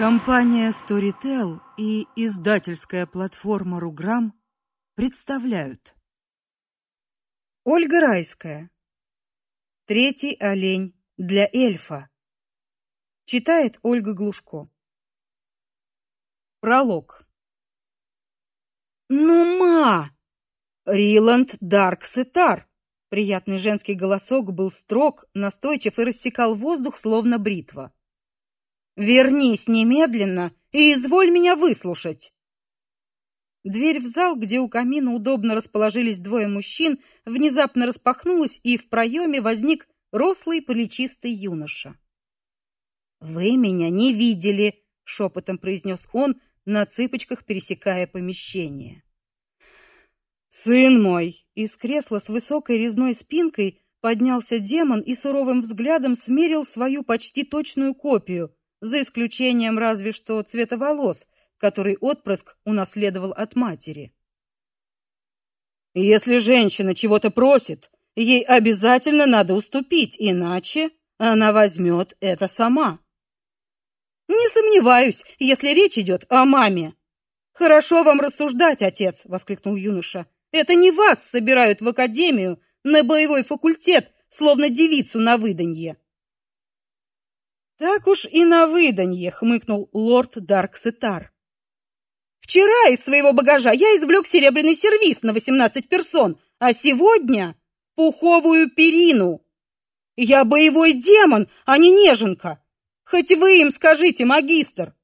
Компания Storytel и издательская платформа Руграм представляют. Ольга Райская. Третий олень для эльфа Читает Ольга Глушко. Пролог. Ну, ма! Риланд Дарксетар. Приятный женский голосок был строг, настойчив и рассекал воздух словно бритва. Вернись немедленно и изволь меня выслушать. Дверь в зал, где у камина удобно расположились двое мужчин, внезапно распахнулась, и в проеме возник рослый плечистый юноша. Вы меня не видели, шепотом произнес он, на цыпочках пересекая помещение. Сын мой, из кресла с высокой резной спинкой поднялся демон и суровым взглядом смерил свою почти точную копию за исключением разве что цвета волос, который отпрыск унаследовал от матери. Если женщина чего-то просит, ей обязательно надо уступить, иначе она возьмет это сама. Не сомневаюсь, если речь идет о маме. Хорошо вам рассуждать, отец, воскликнул юноша. Это не вас собирают в академию на боевой факультет, словно девицу на выданье. Так уж и на выданье, хмыкнул лорд Дарксетар. Вчера из своего багажа я извлек серебряный сервиз на восемнадцать персон, а сегодня пуховую перину. Я боевой демон, а не неженка. Хоть вы им скажите, магистр.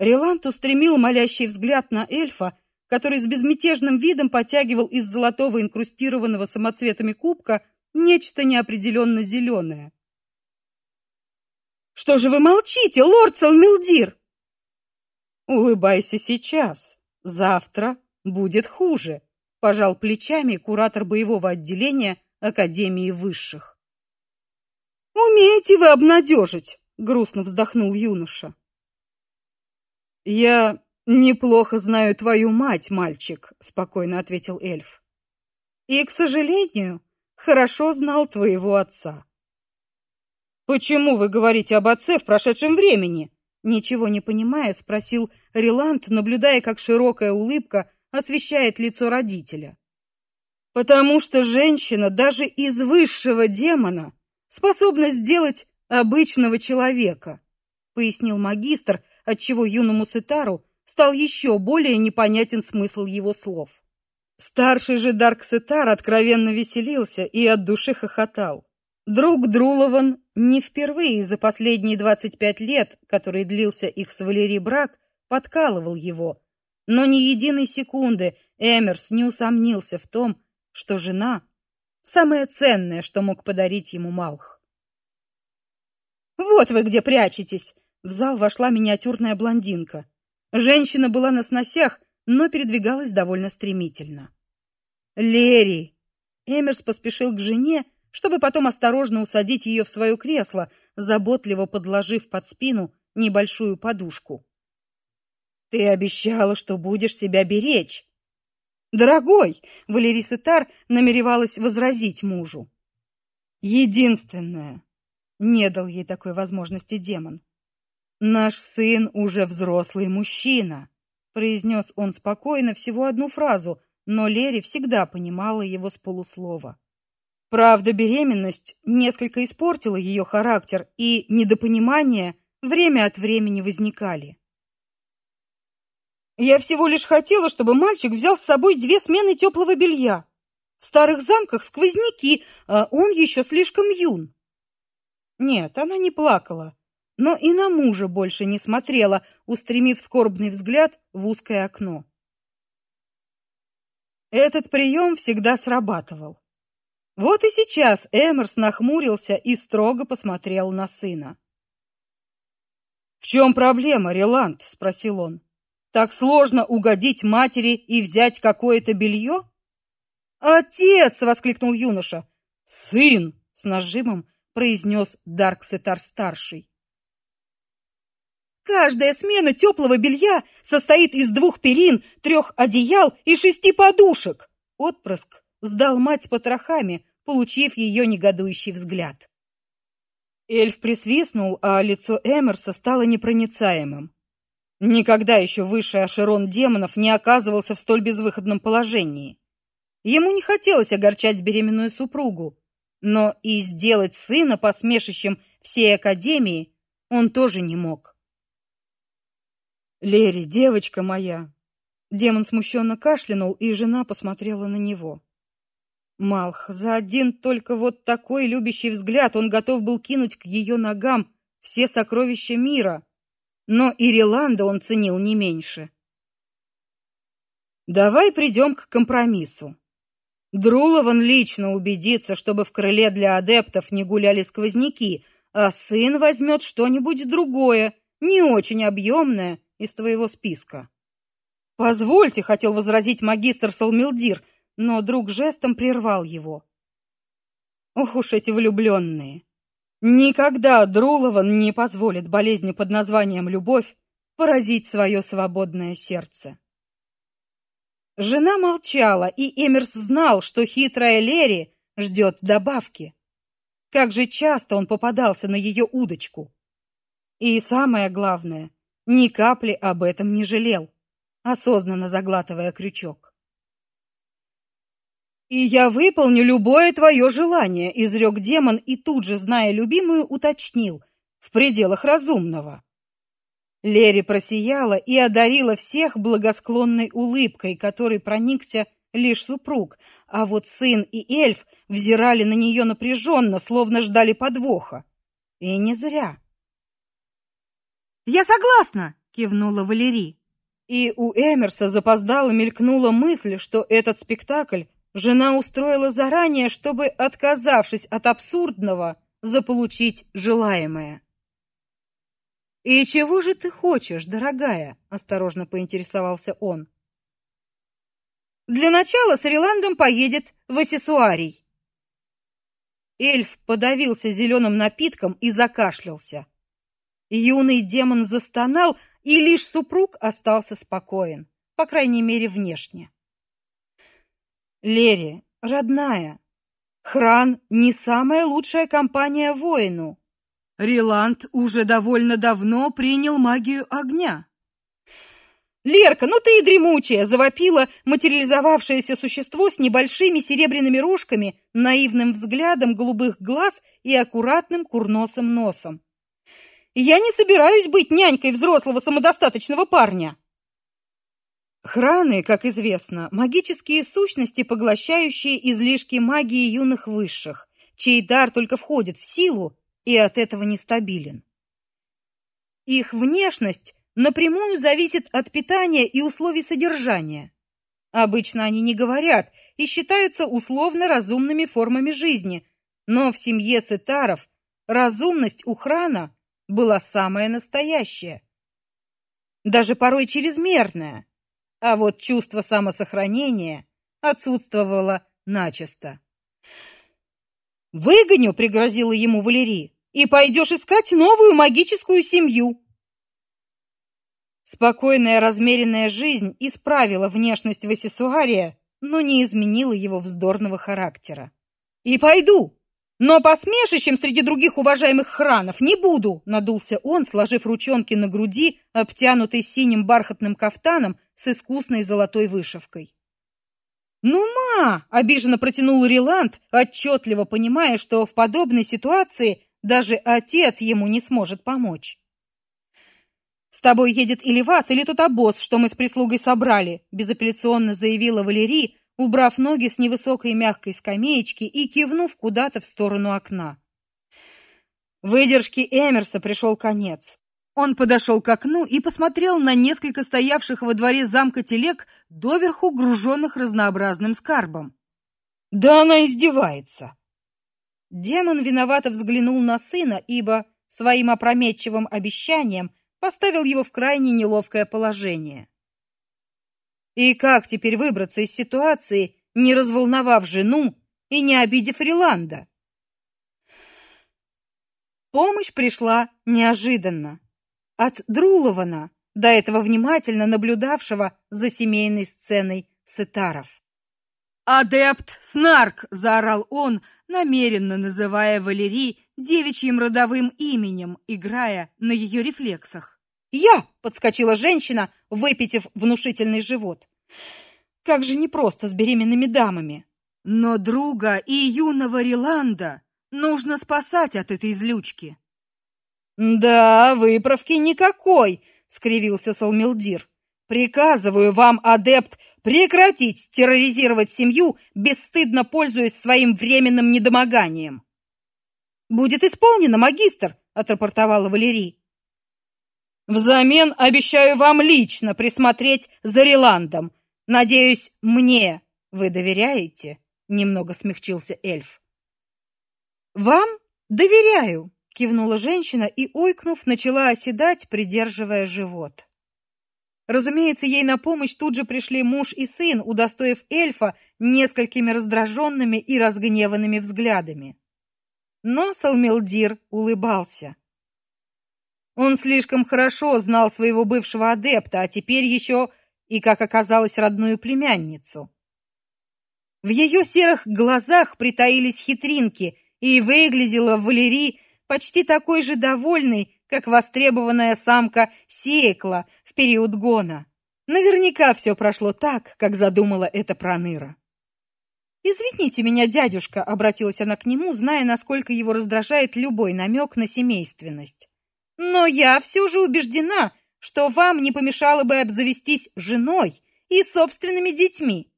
Релант устремил молящий взгляд на эльфа, который с безмятежным видом потягивал из золотого инкрустированного самоцветами кубка нечто неопределенно зеленое. Что же вы молчите, лорд Салмилдир? Улыбайся сейчас. Завтра будет хуже, пожал плечами куратор боевого отделения Академии высших. Умеете вы обнадежить, грустно вздохнул юноша. Я неплохо знаю твою мать, мальчик, спокойно ответил эльф. И, к сожалению, хорошо знал твоего отца. Почему вы говорите об отце в прошедшем времени? Ничего не понимая, спросил Риланд, наблюдая, как широкая улыбка освещает лицо родителя. Потому что женщина даже из высшего демона способна сделать обычного человека, пояснил магистр, отчего юному Сетару стал еще более непонятен смысл его слов. Старший же Дарк Сетар откровенно веселился и от души хохотал. Друг Друлован не впервые за последние 25 лет, который длился их с Валерией брак, подкалывал его, но ни единой секунды Эмерс не усомнился в том, что жена самое ценное, что мог подарить ему Малх. Вот вы где прячетесь. В зал вошла миниатюрная блондинка. Женщина была на сносях, но передвигалась довольно стремительно. Лери. Эмерс поспешил к жене чтобы потом осторожно усадить ее в свое кресло, заботливо подложив под спину небольшую подушку. Ты обещала, что будешь себя беречь. Дорогой, Валерий Сетар намеревалась возразить мужу. Единственное, не дал ей такой возможности демон. Наш сын уже взрослый мужчина, произнес он спокойно всего одну фразу, но Лери всегда понимала его с полуслова. Правда, беременность несколько испортила ее характер, и недопонимания время от времени возникали. Я всего лишь хотела, чтобы мальчик взял с собой две смены теплого белья. В старых замках сквозняки, а он еще слишком юн. Нет, она не плакала, но и на мужа больше не смотрела, устремив скорбный взгляд в узкое окно. Этот прием всегда срабатывал. Вот и сейчас Эмерс нахмурился и строго посмотрел на сына. В чем проблема, Реланд? спросил он. Так сложно угодить матери и взять какое-то белье?» «Отец!» — воскликнул юноша. «Сын!» — с нажимом произнес Дарксетар-старший. «Каждая смена теплого белья состоит из двух перин, трех одеял и шести подушек!» Отпрыск сдал мать с потрохами, получив ее негодующий взгляд. Эльф присвистнул, а лицо Эмерса стало непроницаемым. Никогда еще высший ашерон демонов не оказывался в столь безвыходном положении. Ему не хотелось огорчать беременную супругу, но и сделать сына посмешищем всей академии он тоже не мог. Лери, девочка моя. Демон смущенно кашлянул, и жена посмотрела на него. Малх, за один только вот такой любящий взгляд он готов был кинуть к ее ногам все сокровища мира. Но Ириланда он ценил не меньше. Давай придем к компромиссу. Друлован лично убедится, чтобы в крыле для адептов не гуляли сквозняки, а сын возьмет что-нибудь другое, не очень объемное из твоего списка. Позвольте, хотел возразить магистр Салмилдир, но друг жестом прервал его. Ох уж эти влюбленные! Никогда Друлован не позволит болезни под названием любовь поразить свое свободное сердце. Жена молчала, и Эмерс знал, что хитрая Лери ждет добавки. Как же часто он попадался на ее удочку. И самое главное, ни капли об этом не жалел, осознанно заглатывая крючок. «И я выполню любое твое желание», — изрек демон и тут же, зная любимую, уточнил. «В пределах разумного». Лери просияла и одарила всех благосклонной улыбкой, которой проникся лишь супруг, а вот сын и эльф взирали на нее напряженно, словно ждали подвоха. И не зря. «Я согласна!» — кивнула Валерий. И у Эмерса запоздало мелькнула мысль, что этот спектакль жена устроила заранее, чтобы, отказавшись от абсурдного, заполучить желаемое. «И чего же ты хочешь, дорогая?» — осторожно поинтересовался он. «Для начала с Риландом поедет в Асесуарий». Эльф подавился зеленым напитком и закашлялся. Юный демон застонал, и лишь супруг остался спокоен, по крайней мере, внешне. Лери, родная, Хран не самая лучшая компания воину. Риланд уже довольно давно принял магию огня. Лерка, ну ты и дремучая, завопила материализовавшееся существо с небольшими серебряными рожками, наивным взглядом голубых глаз и аккуратным курносым носом. Я не собираюсь быть нянькой взрослого самодостаточного парня. Храны, как известно, магические сущности, поглощающие излишки магии юных высших, чей дар только входит в силу и от этого нестабилен. Их внешность напрямую зависит от питания и условий содержания. Обычно они не говорят и считаются условно разумными формами жизни, но в семье сетаров разумность у храна была самая настоящая. Даже порой чрезмерная а вот чувство самосохранения отсутствовало начисто. «Выгоню», — пригрозила ему Валерий, — «и пойдешь искать новую магическую семью». Спокойная размеренная жизнь исправила внешность Васисуария, но не изменила его вздорного характера. «И пойду, но посмешищем среди других уважаемых хранов не буду, надулся он, сложив ручонки на груди, обтянутой синим бархатным кафтаном с искусной золотой вышивкой. Ну, ма, обиженно протянул Риланд, отчетливо понимая, что в подобной ситуации даже отец ему не сможет помочь. С тобой едет или вас, или тот обоз, что мы с прислугой собрали, безапелляционно заявила Валерий, убрав ноги с невысокой мягкой скамеечки и кивнув куда-то в сторону окна. Выдержке Эмерса пришел конец. Он подошел к окну и посмотрел на несколько стоявших во дворе замка телег, доверху груженных разнообразным скарбом. Да она издевается. Демон виновато взглянул на сына, ибо своим опрометчивым обещанием поставил его в крайне неловкое положение. И как теперь выбраться из ситуации, не разволновав жену и не обидев Риланда? Помощь пришла неожиданно. От Друлована, до этого внимательно наблюдавшего за семейной сценой сетаров. «Адепт Снарк!» — заорал он, намеренно называя Валерий девичьим родовым именем, играя на ее рефлексах. «Я!» — подскочила женщина, выпитив внушительный живот. «Как же непросто с беременными дамами!» Но друга и юного Риланда нужно спасать от этой злючки. Да, выправки никакой, скривился Салмилдир. Приказываю вам, адепт, прекратить терроризировать семью, бесстыдно пользуясь своим временным недомоганием. Будет исполнено, магистр, отрапортовала Валерий. Взамен обещаю вам лично присмотреть за Риландом. Надеюсь, мне вы доверяете? немного смягчился эльф. Вам доверяю, кивнула женщина и ойкнув начала оседать, придерживая живот. Разумеется, ей на помощь тут же пришли муж и сын, удостоив эльфа несколькими раздраженными и разгневанными взглядами. Но Салмелдир улыбался. Он слишком хорошо знал своего бывшего адепта, а теперь еще и, как оказалось, родную племянницу. В ее серых глазах притаились хитринки, и выглядела Валерий почти такой же довольной, как востребованная самка Секла в период гона. Наверняка все прошло так, как задумала эта проныра. «Извините меня, дядюшка», — обратилась она к нему, зная, насколько его раздражает любой намек на семейственность. «Но я все же убеждена, что вам не помешало бы обзавестись женой и собственными детьми».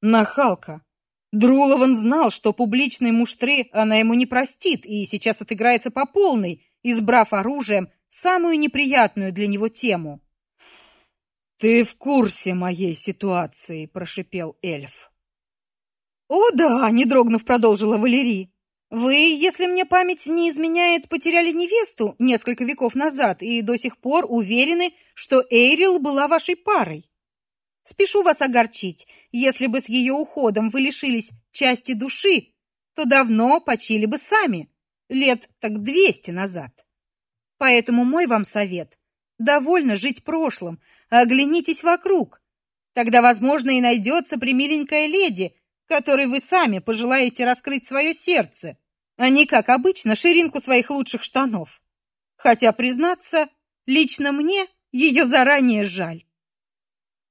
Нахалка. Друлован знал, что публичной муштры она ему не простит, и сейчас отыграется по полной, избрав оружием самую неприятную для него тему. Ты в курсе моей ситуации, прошипел эльф. О да, не дрогнув, продолжила Валерий. Вы, если мне память не изменяет, потеряли невесту несколько веков назад и до сих пор уверены, что Эйрил была вашей парой. Спешу вас огорчить. Если бы с ее уходом вы лишились части души, то давно почили бы сами, лет так двести назад. Поэтому мой вам совет: довольно жить прошлым, оглянитесь вокруг. Тогда, возможно, и найдется примиленькая леди, которой вы сами пожелаете раскрыть свое сердце, а не как обычно ширинку своих лучших штанов. Хотя, признаться, лично мне ее заранее жаль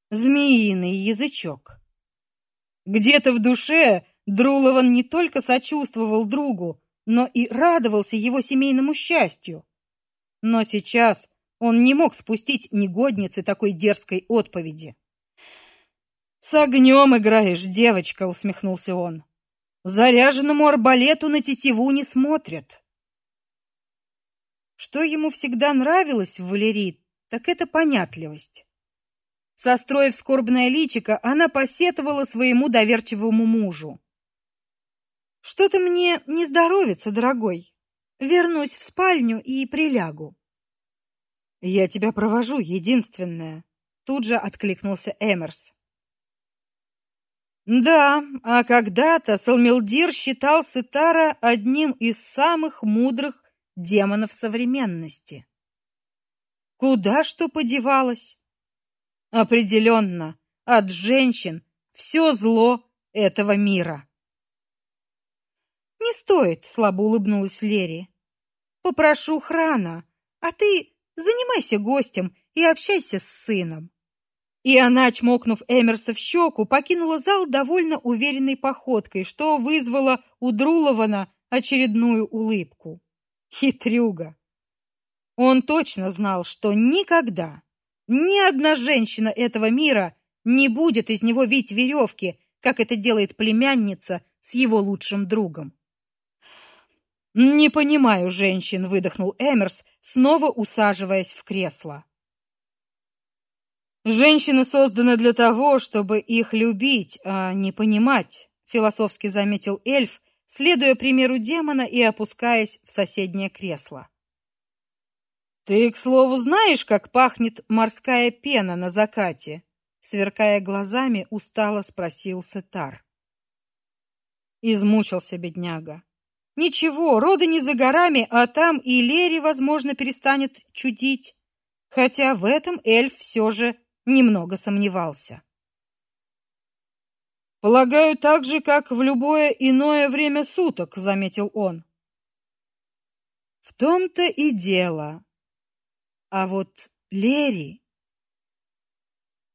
змеиный язычок. Где-то в душе Друлован не только сочувствовал другу, но и радовался его семейному счастью. Но сейчас он не мог спустить негоднице такой дерзкой отповеди. «С огнем играешь, девочка», — усмехнулся он. «Заряженному арбалету на тетиву не смотрят». Что ему всегда нравилось в Валерии, так это понятливость. Состроив скорбное личико, она посетовала своему доверчивому мужу. Что-то мне не здоровится, дорогой. Вернусь в спальню и прилягу. Я тебя провожу, единственная, тут же откликнулся Эмерс. Да, а когда-то Салмилдир считал Сетара одним из самых мудрых демонов современности. Куда что подевалось? Определенно, от женщин все зло этого мира. Не стоит, слабо улыбнулась Лери. Попрошу Храна, а ты занимайся гостем и общайся с сыном. И она, чмокнув Эмерса в щеку, покинула зал довольно уверенной походкой, что вызвало у Друлована очередную улыбку. Хитрюга. Он точно знал, что никогда ни одна женщина этого мира не будет из него вить веревки, как это делает племянница с его лучшим другом. Не понимаю женщин, выдохнул Эмерс, снова усаживаясь в кресло. Женщины созданы для того, чтобы их любить, а не понимать, философски заметил эльф, следуя примеру демона и опускаясь в соседнее кресло. Ты, к слову, знаешь, как пахнет морская пена на закате? сверкая глазами, устало спросил Сетар. Измучился бедняга. Ничего, роды не за горами, а там и Лери, возможно, перестанет чудить. Хотя в этом эльф все же немного сомневался. Полагаю, так же, как в любое иное время суток, заметил он. В том-то и дело. А вот Лери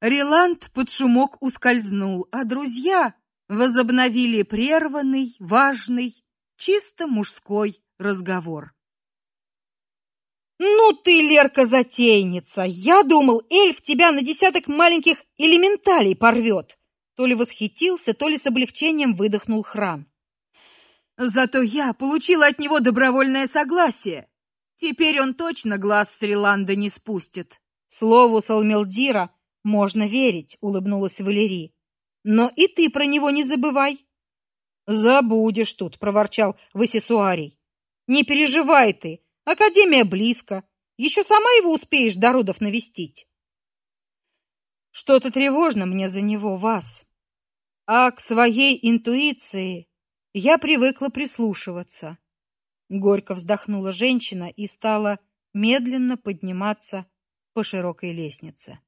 Риланд под шумок ускользнул, а друзья возобновили прерванный, важный, чисто мужской разговор. Ну ты, Лерка, затейница. Я думал, эльф тебя на десяток маленьких элементалей порвет. То ли восхитился, то ли с облегчением выдохнул Хран. Зато я получила от него добровольное согласие. Теперь он точно глаз с Риланда не спустит. Слову Салмелдира можно верить, улыбнулась Валерий. Но и ты про него не забывай. Забудешь тут, проворчал Васисуарий. Не переживай ты, академия близко. Еще сама его успеешь до родов навестить. Что-то тревожно мне за него, вас. А к своей интуиции я привыкла прислушиваться. Горько вздохнула женщина и стала медленно подниматься по широкой лестнице.